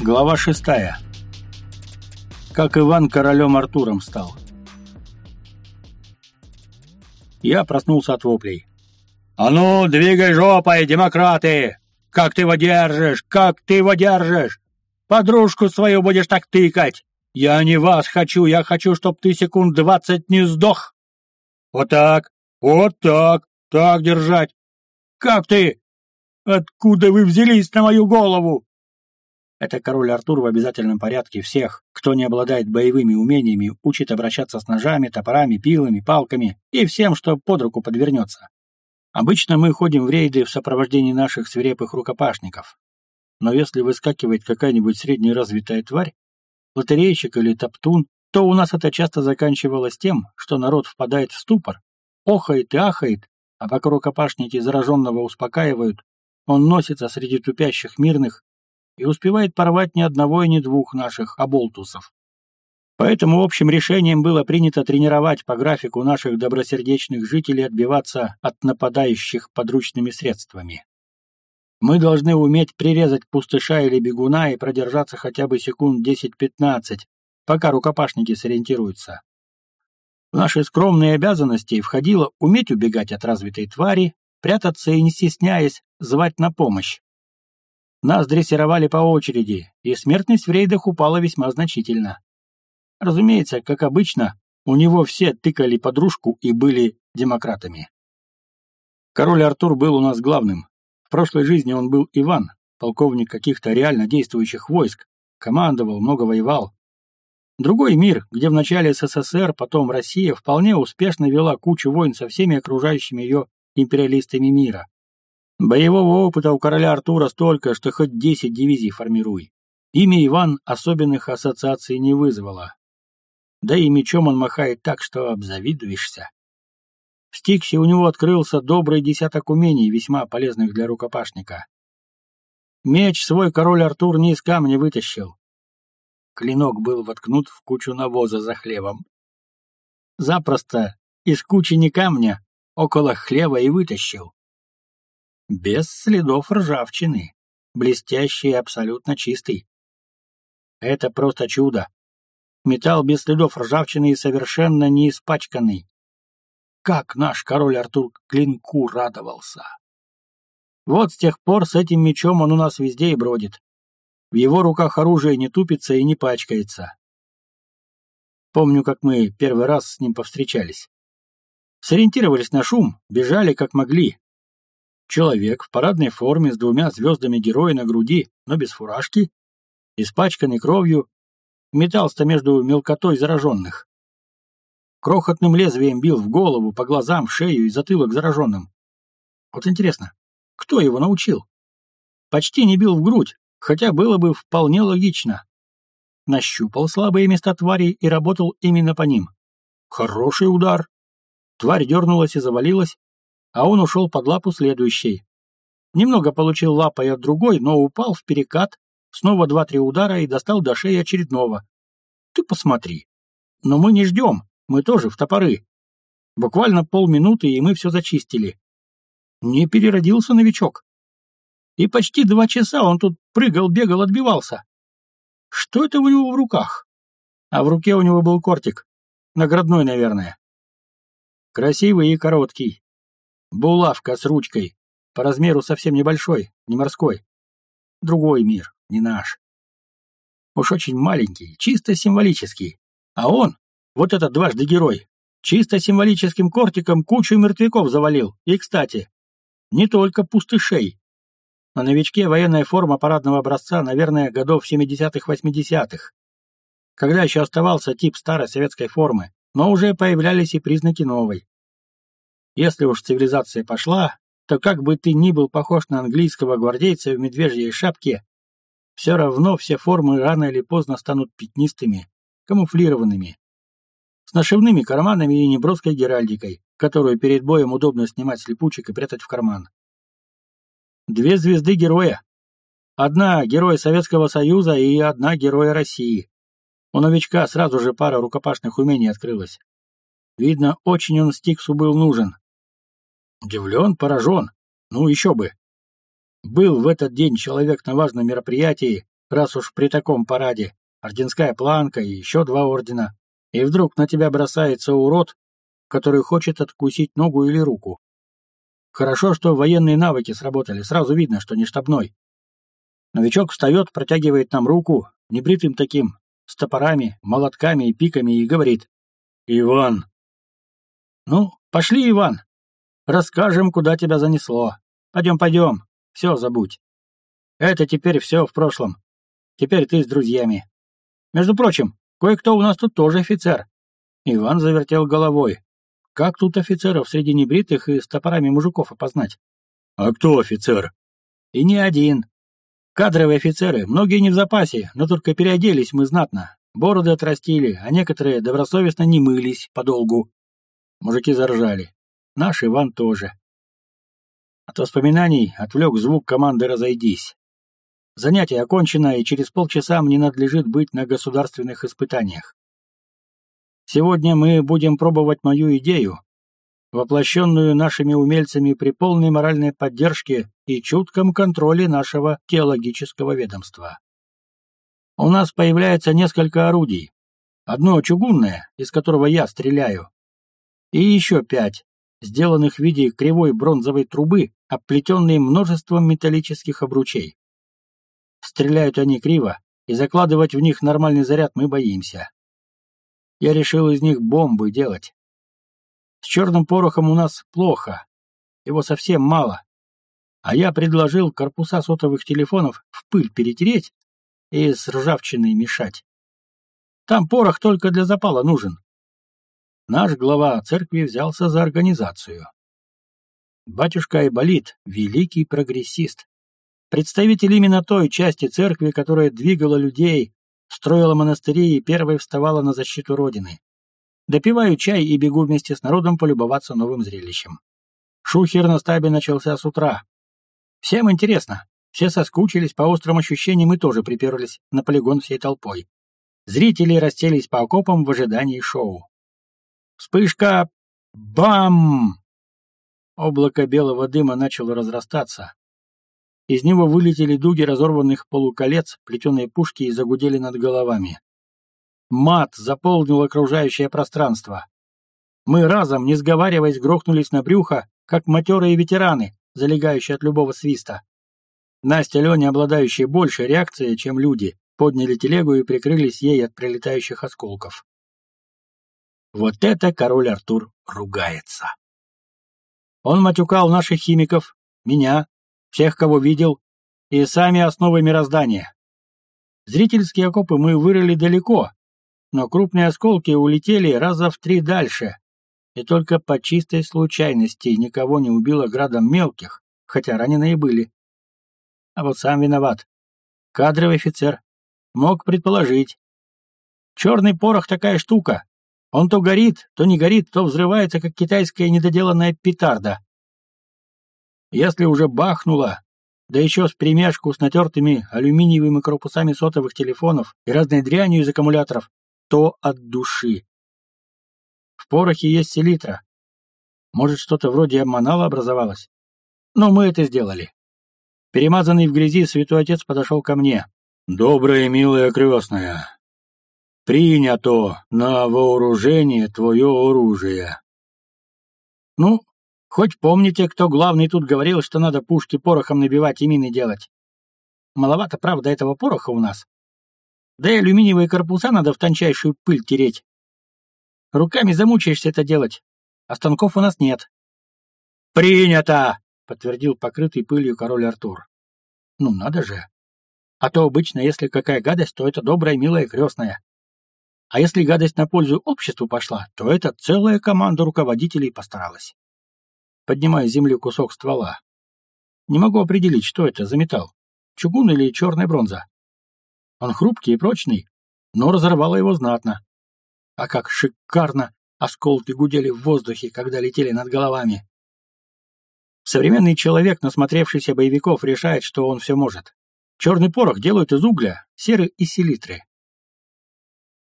Глава шестая. Как Иван королем Артуром стал. Я проснулся от воплей. «А ну, двигай жопой, демократы! Как ты его держишь? Как ты его держишь? Подружку свою будешь так тыкать! Я не вас хочу, я хочу, чтоб ты секунд двадцать не сдох! Вот так, вот так, так держать! Как ты? Откуда вы взялись на мою голову?» Это король Артур в обязательном порядке всех, кто не обладает боевыми умениями, учит обращаться с ножами, топорами, пилами, палками и всем, что под руку подвернется. Обычно мы ходим в рейды в сопровождении наших свирепых рукопашников. Но если выскакивает какая-нибудь среднеразвитая тварь, лотерейщик или топтун, то у нас это часто заканчивалось тем, что народ впадает в ступор, охает и ахает, а пока рукопашники зараженного успокаивают, он носится среди тупящих мирных и успевает порвать ни одного и ни двух наших оболтусов. Поэтому общим решением было принято тренировать по графику наших добросердечных жителей отбиваться от нападающих подручными средствами. Мы должны уметь прирезать пустыша или бегуна и продержаться хотя бы секунд 10-15, пока рукопашники сориентируются. В наши скромные обязанности входило уметь убегать от развитой твари, прятаться и, не стесняясь, звать на помощь. Нас дрессировали по очереди, и смертность в рейдах упала весьма значительно. Разумеется, как обычно, у него все тыкали подружку и были демократами. Король Артур был у нас главным. В прошлой жизни он был Иван, полковник каких-то реально действующих войск, командовал, много воевал. Другой мир, где в начале СССР, потом Россия, вполне успешно вела кучу войн со всеми окружающими ее империалистами мира. Боевого опыта у короля Артура столько, что хоть десять дивизий формируй. Имя Иван особенных ассоциаций не вызвало. Да и мечом он махает так, что обзавидуешься. В Стиксе у него открылся добрый десяток умений, весьма полезных для рукопашника. Меч свой король Артур не из камня вытащил. Клинок был воткнут в кучу навоза за хлебом. Запросто из кучи не камня около хлеба и вытащил без следов ржавчины, блестящий и абсолютно чистый. Это просто чудо. Металл без следов ржавчины и совершенно не испачканный. Как наш король Артур клинку радовался. Вот с тех пор с этим мечом он у нас везде и бродит. В его руках оружие не тупится и не пачкается. Помню, как мы первый раз с ним повстречались. Сориентировались на шум, бежали как могли, Человек в парадной форме с двумя звездами героя на груди, но без фуражки, испачканный кровью, метался между мелкотой зараженных. Крохотным лезвием бил в голову, по глазам, в шею и затылок зараженным. Вот интересно, кто его научил? Почти не бил в грудь, хотя было бы вполне логично. Нащупал слабые места твари и работал именно по ним. Хороший удар. Тварь дернулась и завалилась, а он ушел под лапу следующей. Немного получил лапой от другой, но упал в перекат, снова два-три удара и достал до шеи очередного. Ты посмотри. Но мы не ждем, мы тоже в топоры. Буквально полминуты, и мы все зачистили. Не переродился новичок. И почти два часа он тут прыгал, бегал, отбивался. Что это у него в руках? А в руке у него был кортик. Наградной, наверное. Красивый и короткий. Булавка с ручкой. По размеру совсем небольшой, не морской. Другой мир, не наш. Уж очень маленький, чисто символический. А он, вот этот дважды герой, чисто символическим кортиком кучу мертвяков завалил. И, кстати, не только пустышей. На новичке военная форма парадного образца, наверное, годов 70-х-80-х. Когда еще оставался тип старой советской формы, но уже появлялись и признаки новой. Если уж цивилизация пошла, то как бы ты ни был похож на английского гвардейца в медвежьей шапке, все равно все формы рано или поздно станут пятнистыми, камуфлированными, с нашивными карманами и неброской геральдикой, которую перед боем удобно снимать с липучек и прятать в карман. Две звезды героя. Одна — герой Советского Союза и одна — героя России. У новичка сразу же пара рукопашных умений открылась. Видно, очень он Стиксу был нужен. Удивлен, поражен. Ну, еще бы. Был в этот день человек на важном мероприятии, раз уж при таком параде, орденская планка и еще два ордена, и вдруг на тебя бросается урод, который хочет откусить ногу или руку. Хорошо, что военные навыки сработали, сразу видно, что не штабной. Новичок встает, протягивает нам руку, небритым таким, с топорами, молотками и пиками, и говорит «Иван». «Ну, пошли, Иван. Расскажем, куда тебя занесло. Пойдем, пойдем. Все забудь. Это теперь все в прошлом. Теперь ты с друзьями. Между прочим, кое-кто у нас тут тоже офицер». Иван завертел головой. Как тут офицеров среди небритых и с топорами мужиков опознать? А кто офицер? И не один. Кадровые офицеры, многие не в запасе, но только переоделись мы знатно. Бороды отрастили, а некоторые добросовестно не мылись подолгу. Мужики заржали. Наш Иван тоже. От воспоминаний отвлек звук команды «Разойдись». Занятие окончено, и через полчаса мне надлежит быть на государственных испытаниях. Сегодня мы будем пробовать мою идею, воплощенную нашими умельцами при полной моральной поддержке и чутком контроле нашего теологического ведомства. У нас появляется несколько орудий. Одно чугунное, из которого я стреляю, и еще пять, сделанных в виде кривой бронзовой трубы, оплетенные множеством металлических обручей. Стреляют они криво, и закладывать в них нормальный заряд мы боимся. Я решил из них бомбы делать. С черным порохом у нас плохо. Его совсем мало. А я предложил корпуса сотовых телефонов в пыль перетереть и с ржавчиной мешать. Там порох только для запала нужен. Наш глава церкви взялся за организацию. Батюшка Айболит — великий прогрессист. Представитель именно той части церкви, которая двигала людей строила монастыри и первой вставала на защиту Родины. Допиваю чай и бегу вместе с народом полюбоваться новым зрелищем. Шухер на стабе начался с утра. Всем интересно. Все соскучились по острым ощущениям и тоже приперлись на полигон всей толпой. Зрители расселись по окопам в ожидании шоу. Вспышка! Бам! Облако белого дыма начало разрастаться. Из него вылетели дуги разорванных полуколец, плетеные пушки и загудели над головами. Мат заполнил окружающее пространство. Мы разом, не сговариваясь, грохнулись на брюхо, как матерые ветераны, залегающие от любого свиста. Настя Леня, обладающие большей реакцией, чем люди, подняли телегу и прикрылись ей от прилетающих осколков. Вот это король Артур ругается. Он матюкал наших химиков, меня, всех, кого видел, и сами основы мироздания. Зрительские окопы мы вырыли далеко, но крупные осколки улетели раза в три дальше, и только по чистой случайности никого не убило градом мелких, хотя раненые были. А вот сам виноват. Кадровый офицер. Мог предположить. Черный порох такая штука. Он то горит, то не горит, то взрывается, как китайская недоделанная петарда. Если уже бахнуло, да еще с примяшку с натертыми алюминиевыми корпусами сотовых телефонов и разной дрянью из аккумуляторов, то от души. В порохе есть селитра. Может, что-то вроде обманала образовалось? Но мы это сделали. Перемазанный в грязи святой отец подошел ко мне. «Добрая, милая крестная, принято на вооружение твое оружие». Ну, Хоть помните, кто главный тут говорил, что надо пушки порохом набивать и мины делать. Маловато, правда, этого пороха у нас. Да и алюминиевые корпуса надо в тончайшую пыль тереть. Руками замучаешься это делать, а станков у нас нет. «Принято!» — подтвердил покрытый пылью король Артур. «Ну надо же. А то обычно, если какая гадость, то это добрая, милая крестная. А если гадость на пользу обществу пошла, то это целая команда руководителей постаралась поднимая с земли кусок ствола. Не могу определить, что это за металл, чугун или черная бронза. Он хрупкий и прочный, но разорвало его знатно. А как шикарно осколки гудели в воздухе, когда летели над головами. Современный человек, насмотревшийся боевиков, решает, что он все может. Черный порох делают из угля, серы и селитры.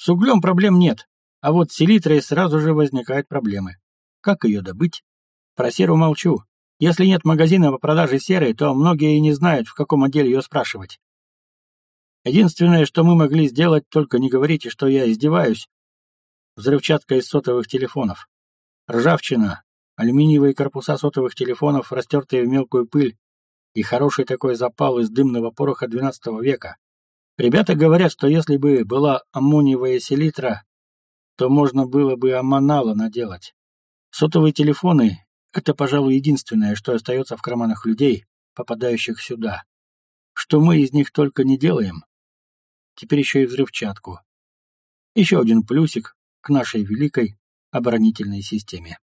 С углем проблем нет, а вот с селитрой сразу же возникают проблемы. Как ее добыть? Про серу молчу. Если нет магазина по продаже серы, то многие и не знают, в каком отделе ее спрашивать. Единственное, что мы могли сделать, только не говорите, что я издеваюсь, взрывчатка из сотовых телефонов. Ржавчина, алюминиевые корпуса сотовых телефонов, растертые в мелкую пыль, и хороший такой запал из дымного пороха XII века. Ребята говорят, что если бы была аммониевая селитра, то можно было бы аммонала наделать. Сотовые телефоны — это, пожалуй, единственное, что остается в карманах людей, попадающих сюда. Что мы из них только не делаем. Теперь еще и взрывчатку. Еще один плюсик к нашей великой оборонительной системе.